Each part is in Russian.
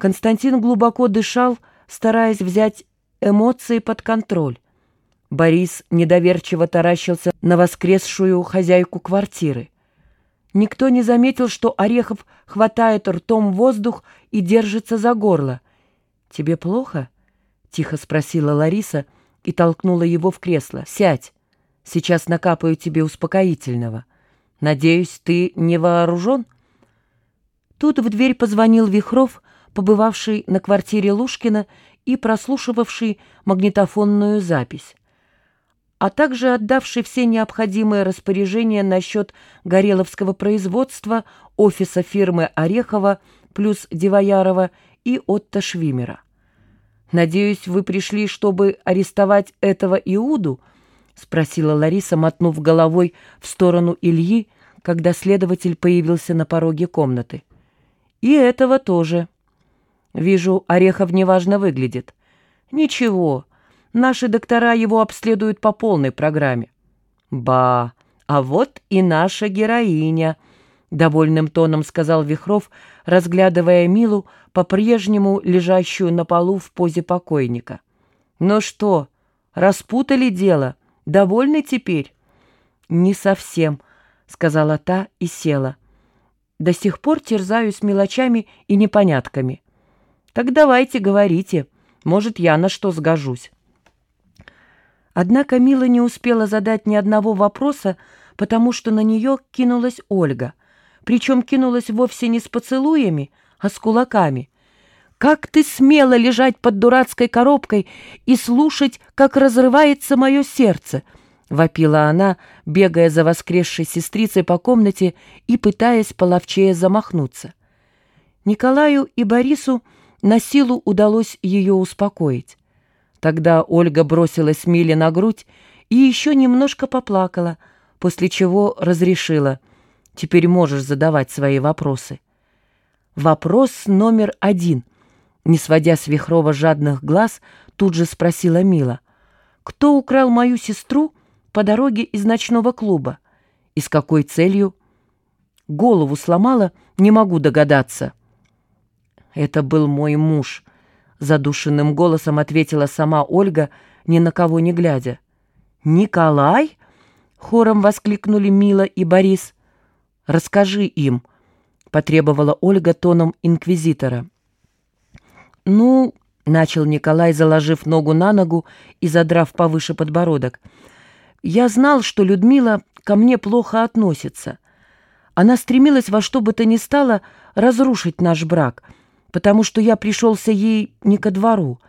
Константин глубоко дышал, стараясь взять эмоции под контроль. Борис недоверчиво таращился на воскресшую хозяйку квартиры. Никто не заметил, что Орехов хватает ртом воздух и держится за горло. «Тебе плохо?» — тихо спросила Лариса и толкнула его в кресло. «Сядь, сейчас накапаю тебе успокоительного. Надеюсь, ты не вооружен?» Тут в дверь позвонил Вихров, побывавший на квартире Лушкина и прослушивавший магнитофонную запись а также отдавший все необходимые распоряжения насчет гореловского производства, офиса фирмы Орехова плюс Дивоярова и Отто Швимера. «Надеюсь, вы пришли, чтобы арестовать этого Иуду?» — спросила Лариса, мотнув головой в сторону Ильи, когда следователь появился на пороге комнаты. «И этого тоже. Вижу, Орехов неважно выглядит. Ничего, Наши доктора его обследуют по полной программе. Ба, а вот и наша героиня, довольным тоном сказал Вихров, разглядывая Милу, по-прежнему лежащую на полу в позе покойника. Ну что, распутали дело? Довольны теперь? Не совсем, сказала та и села. До сих пор терзаюсь мелочами и непонятками. Так давайте, говорите, может, я на что сгожусь. Однако Мила не успела задать ни одного вопроса, потому что на нее кинулась Ольга. Причем кинулась вовсе не с поцелуями, а с кулаками. «Как ты смела лежать под дурацкой коробкой и слушать, как разрывается мое сердце?» — вопила она, бегая за воскресшей сестрицей по комнате и пытаясь половчее замахнуться. Николаю и Борису на силу удалось ее успокоить. Тогда Ольга бросилась Миле на грудь и еще немножко поплакала, после чего разрешила. «Теперь можешь задавать свои вопросы». Вопрос номер один. Не сводя с Вихрова жадных глаз, тут же спросила Мила. «Кто украл мою сестру по дороге из ночного клуба? И с какой целью?» «Голову сломала, не могу догадаться». «Это был мой муж», задушенным голосом ответила сама Ольга, ни на кого не глядя. «Николай?» — хором воскликнули Мила и Борис. «Расскажи им», — потребовала Ольга тоном инквизитора. «Ну...» — начал Николай, заложив ногу на ногу и задрав повыше подбородок. «Я знал, что Людмила ко мне плохо относится. Она стремилась во что бы то ни стало разрушить наш брак» потому что я пришелся ей не ко двору.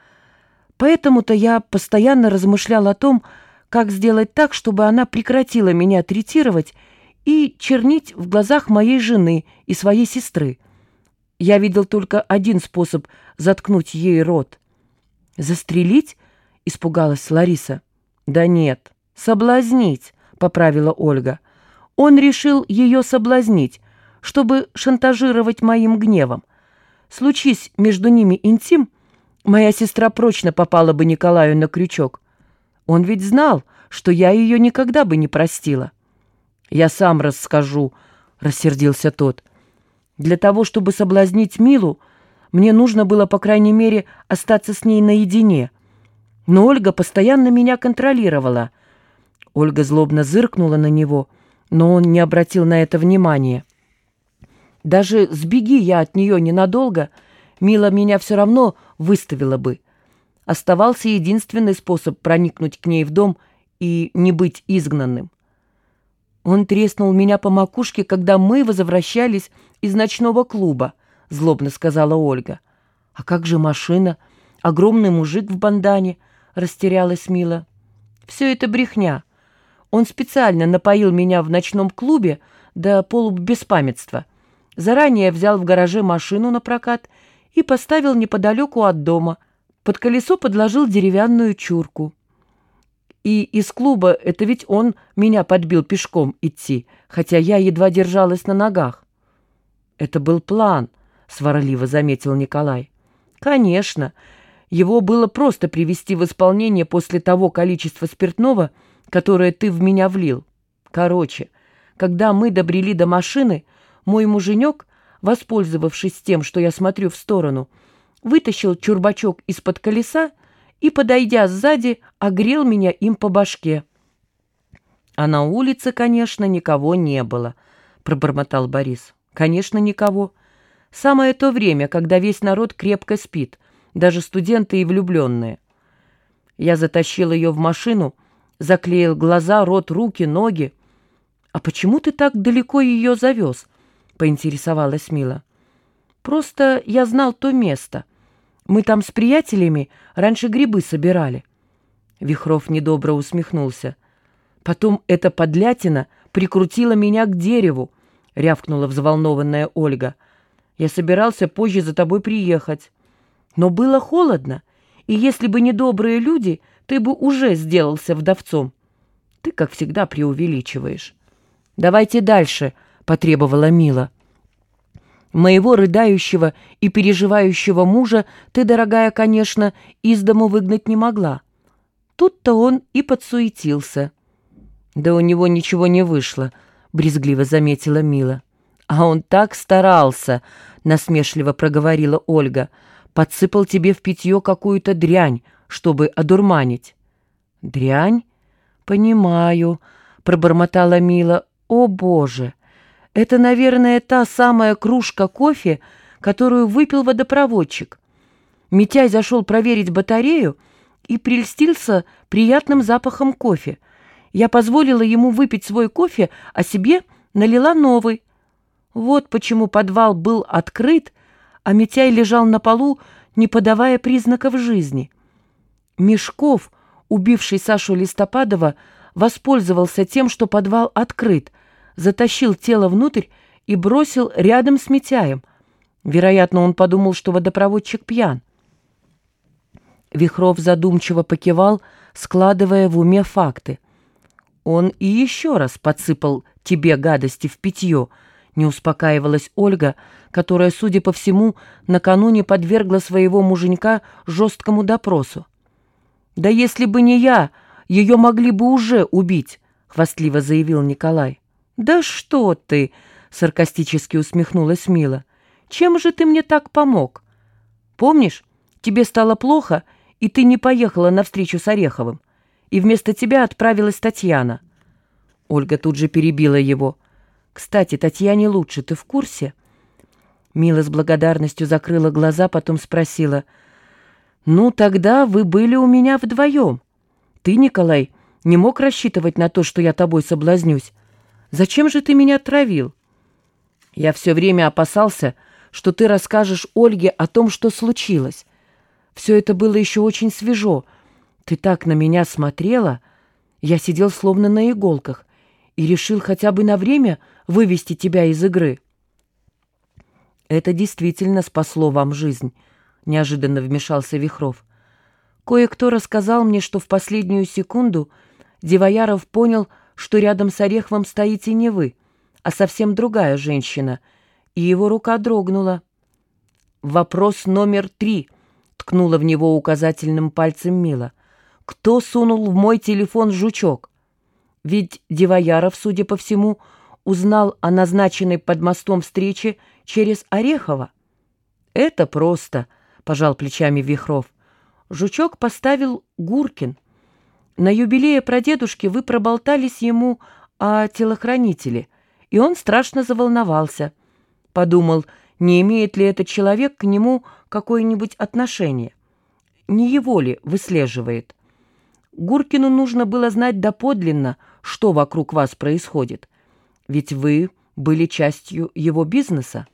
Поэтому-то я постоянно размышлял о том, как сделать так, чтобы она прекратила меня третировать и чернить в глазах моей жены и своей сестры. Я видел только один способ заткнуть ей рот. «Застрелить?» — испугалась Лариса. «Да нет, соблазнить», — поправила Ольга. «Он решил ее соблазнить, чтобы шантажировать моим гневом. Случись между ними интим, моя сестра прочно попала бы Николаю на крючок. Он ведь знал, что я ее никогда бы не простила. «Я сам расскажу», — рассердился тот. «Для того, чтобы соблазнить Милу, мне нужно было, по крайней мере, остаться с ней наедине. Но Ольга постоянно меня контролировала». Ольга злобно зыркнула на него, но он не обратил на это внимания. Даже сбеги я от нее ненадолго, Мила меня все равно выставила бы. Оставался единственный способ проникнуть к ней в дом и не быть изгнанным. Он треснул меня по макушке, когда мы возвращались из ночного клуба, злобно сказала Ольга. А как же машина? Огромный мужик в бандане, растерялась Мила. Все это брехня. Он специально напоил меня в ночном клубе до полубеспамятства заранее взял в гараже машину на прокат и поставил неподалеку от дома. Под колесо подложил деревянную чурку. И из клуба это ведь он меня подбил пешком идти, хотя я едва держалась на ногах. Это был план, сварливо заметил Николай. Конечно, его было просто привести в исполнение после того количества спиртного, которое ты в меня влил. Короче, когда мы добрели до машины, мой муженек, воспользовавшись тем, что я смотрю в сторону, вытащил чурбачок из-под колеса и, подойдя сзади, огрел меня им по башке. «А на улице, конечно, никого не было», — пробормотал Борис. «Конечно, никого. Самое то время, когда весь народ крепко спит, даже студенты и влюбленные». Я затащил ее в машину, заклеил глаза, рот, руки, ноги. «А почему ты так далеко ее завез?» — поинтересовалась Мила. «Просто я знал то место. Мы там с приятелями раньше грибы собирали». Вихров недобро усмехнулся. Потом эта подлятина прикрутила меня к дереву, — рявкнула взволнованная Ольга. Я собирался позже за тобой приехать. Но было холодно, и если бы не добрые люди, ты бы уже сделался вдовцом. Ты, как всегда, преувеличиваешь. «Давайте дальше», — потребовала Мила. «Моего рыдающего и переживающего мужа ты, дорогая, конечно, из дому выгнать не могла». Тут-то он и подсуетился. «Да у него ничего не вышло», — брезгливо заметила Мила. «А он так старался», — насмешливо проговорила Ольга. «Подсыпал тебе в питье какую-то дрянь, чтобы одурманить». «Дрянь? Понимаю», — пробормотала Мила. «О, Боже! Это, наверное, та самая кружка кофе, которую выпил водопроводчик. Митяй зашел проверить батарею и прельстился приятным запахом кофе — я позволила ему выпить свой кофе, а себе налила новый. Вот почему подвал был открыт, а Митяй лежал на полу, не подавая признаков жизни. Мешков, убивший Сашу Листопадова, воспользовался тем, что подвал открыт, затащил тело внутрь и бросил рядом с Митяем. Вероятно, он подумал, что водопроводчик пьян. Вихров задумчиво покивал, складывая в уме факты — он и еще раз подсыпал тебе гадости в питье, не успокаивалась Ольга, которая, судя по всему, накануне подвергла своего муженька жесткому допросу. «Да если бы не я, ее могли бы уже убить», — хвастливо заявил Николай. «Да что ты!» — саркастически усмехнулась Мила. «Чем же ты мне так помог? Помнишь, тебе стало плохо, и ты не поехала на встречу с Ореховым и вместо тебя отправилась Татьяна». Ольга тут же перебила его. «Кстати, Татьяне лучше, ты в курсе?» Мила с благодарностью закрыла глаза, потом спросила. «Ну, тогда вы были у меня вдвоем. Ты, Николай, не мог рассчитывать на то, что я тобой соблазнюсь. Зачем же ты меня травил?» «Я все время опасался, что ты расскажешь Ольге о том, что случилось. Все это было еще очень свежо, ты так на меня смотрела, я сидел словно на иголках и решил хотя бы на время вывести тебя из игры. Это действительно спасло вам жизнь, неожиданно вмешался Вихров. Кое-кто рассказал мне, что в последнюю секунду Дивояров понял, что рядом с Ореховым стоите не вы, а совсем другая женщина, и его рука дрогнула. «Вопрос номер три», — ткнула в него указательным пальцем Мила кто сунул в мой телефон жучок. Ведь Дивояров, судя по всему, узнал о назначенной под мостом встрече через Орехова. «Это просто», — пожал плечами Вихров. «Жучок поставил Гуркин. На юбилее прадедушки вы проболтались ему о телохранителе, и он страшно заволновался. Подумал, не имеет ли этот человек к нему какое-нибудь отношение. Не его ли выслеживает?» Гуркину нужно было знать доподлинно, что вокруг вас происходит. Ведь вы были частью его бизнеса.